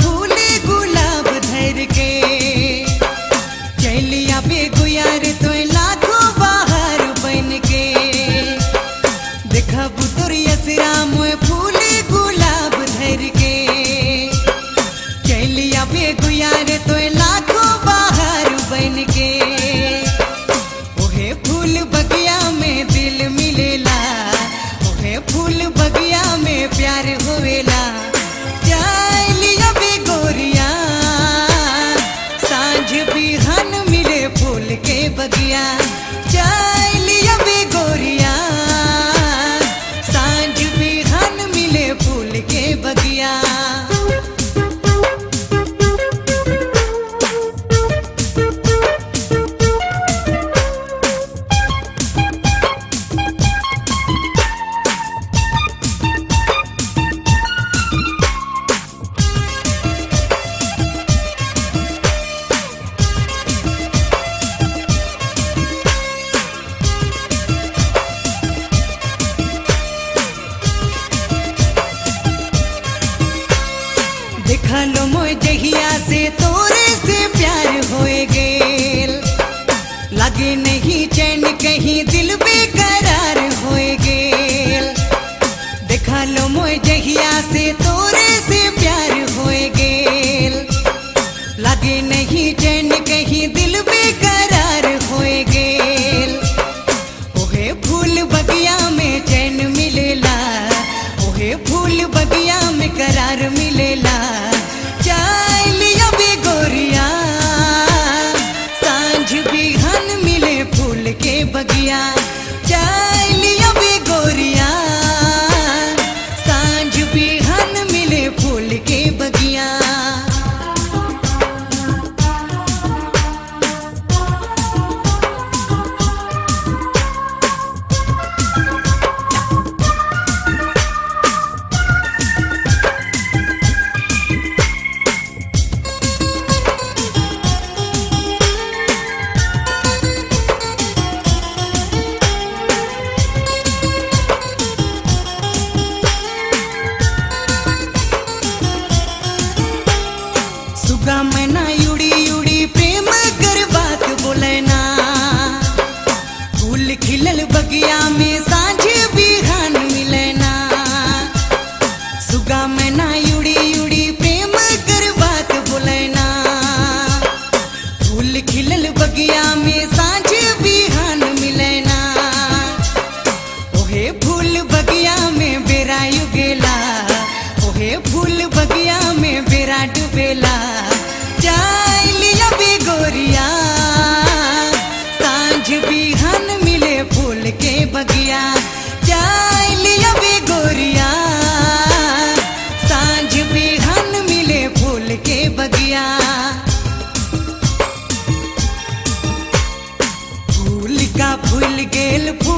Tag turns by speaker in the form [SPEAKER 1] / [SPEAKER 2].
[SPEAKER 1] फूले गुलाब धर के। चलिया बेगुयार तो देखलो जहिया से तोरे से प्यार होए गेल। लगे नहीं चैन कहीं दिल gloria. कर बात खिलल बगिया में खेल के बगिया। फूल का फूल गेल फूल